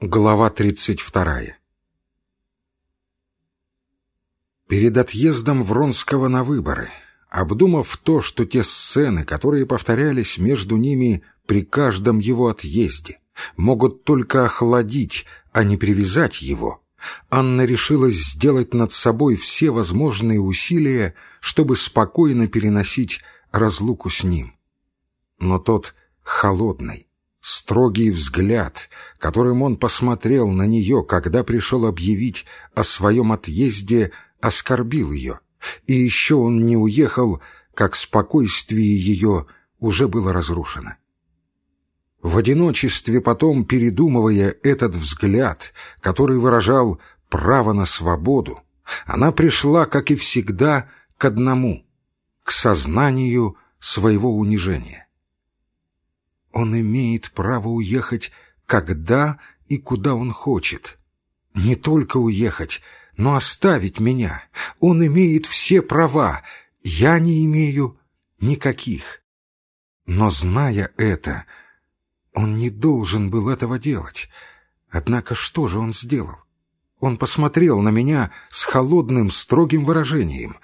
Глава 32 Перед отъездом Вронского на выборы, обдумав то, что те сцены, которые повторялись между ними при каждом его отъезде, могут только охладить, а не привязать его, Анна решилась сделать над собой все возможные усилия, чтобы спокойно переносить разлуку с ним. Но тот холодный, строгий взгляд, которым он посмотрел на нее, когда пришел объявить о своем отъезде, оскорбил ее, и еще он не уехал, как спокойствие ее уже было разрушено. В одиночестве потом, передумывая этот взгляд, который выражал право на свободу, она пришла, как и всегда, к одному — к сознанию своего унижения. Он имеет право уехать, когда и куда он хочет. Не только уехать, но оставить меня. Он имеет все права, я не имею никаких. Но, зная это, он не должен был этого делать. Однако что же он сделал? Он посмотрел на меня с холодным, строгим выражением.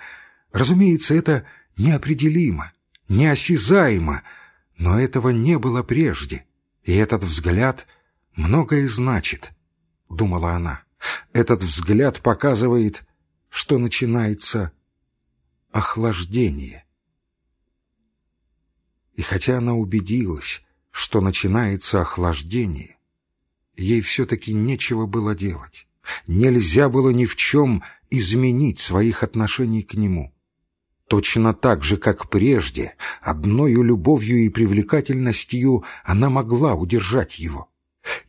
Разумеется, это неопределимо, неосязаемо, но этого не было прежде, и этот взгляд многое значит, — думала она. Этот взгляд показывает, что начинается охлаждение. И хотя она убедилась, что начинается охлаждение, ей все-таки нечего было делать. Нельзя было ни в чем изменить своих отношений к нему. Точно так же, как прежде, одною любовью и привлекательностью она могла удержать его.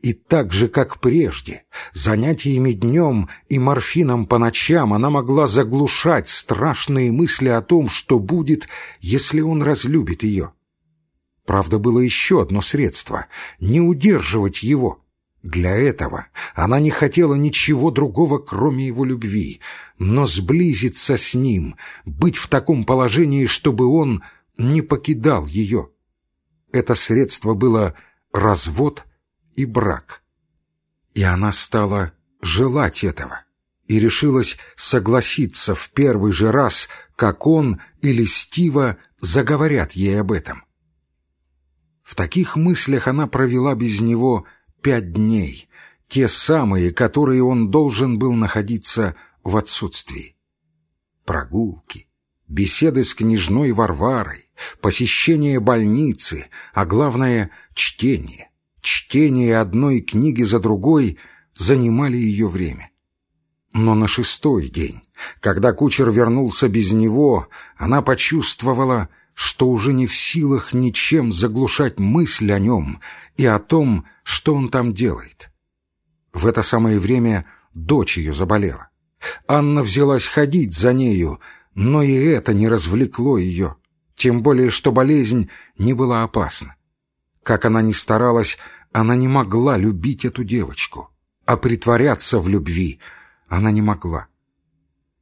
И так же, как прежде, занятиями днем и морфином по ночам она могла заглушать страшные мысли о том, что будет, если он разлюбит ее. Правда, было еще одно средство — не удерживать его, для этого она не хотела ничего другого, кроме его любви, но сблизиться с ним, быть в таком положении, чтобы он не покидал ее. Это средство было развод и брак. И она стала желать этого и решилась согласиться в первый же раз, как он или Стива заговорят ей об этом. В таких мыслях она провела без него пять дней, те самые, которые он должен был находиться в отсутствии. Прогулки, беседы с княжной Варварой, посещение больницы, а главное — чтение. Чтение одной книги за другой занимали ее время. Но на шестой день, когда кучер вернулся без него, она почувствовала, что уже не в силах ничем заглушать мысль о нем и о том, что он там делает. В это самое время дочь ее заболела. Анна взялась ходить за нею, но и это не развлекло ее, тем более что болезнь не была опасна. Как она ни старалась, она не могла любить эту девочку, а притворяться в любви она не могла.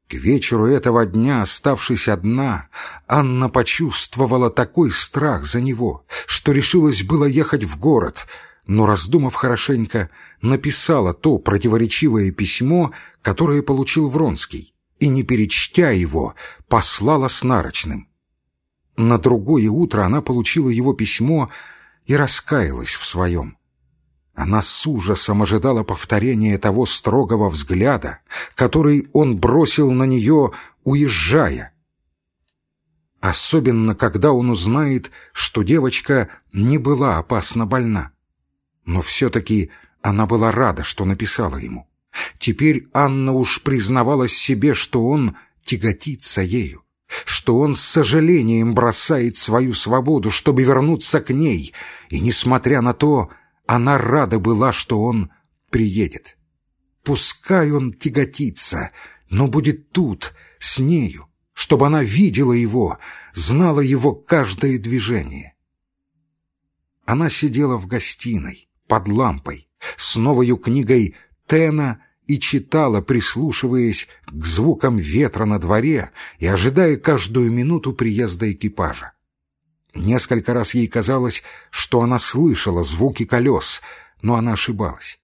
К вечеру этого дня, оставшись одна, Анна почувствовала такой страх за него, что решилась было ехать в город, но, раздумав хорошенько, написала то противоречивое письмо, которое получил Вронский, и, не перечтя его, послала с нарочным. На другое утро она получила его письмо и раскаялась в своем. Она с ужасом ожидала повторения того строгого взгляда, который он бросил на нее, уезжая. Особенно, когда он узнает, что девочка не была опасно больна. Но все-таки она была рада, что написала ему. Теперь Анна уж признавалась себе, что он тяготится ею, что он с сожалением бросает свою свободу, чтобы вернуться к ней, и, несмотря на то, она рада была, что он приедет. Пускай он тяготится, но будет тут, с нею, чтобы она видела его, знала его каждое движение. Она сидела в гостиной, под лампой, с новою книгой Тена и читала, прислушиваясь к звукам ветра на дворе и ожидая каждую минуту приезда экипажа. Несколько раз ей казалось, что она слышала звуки колес, но она ошибалась.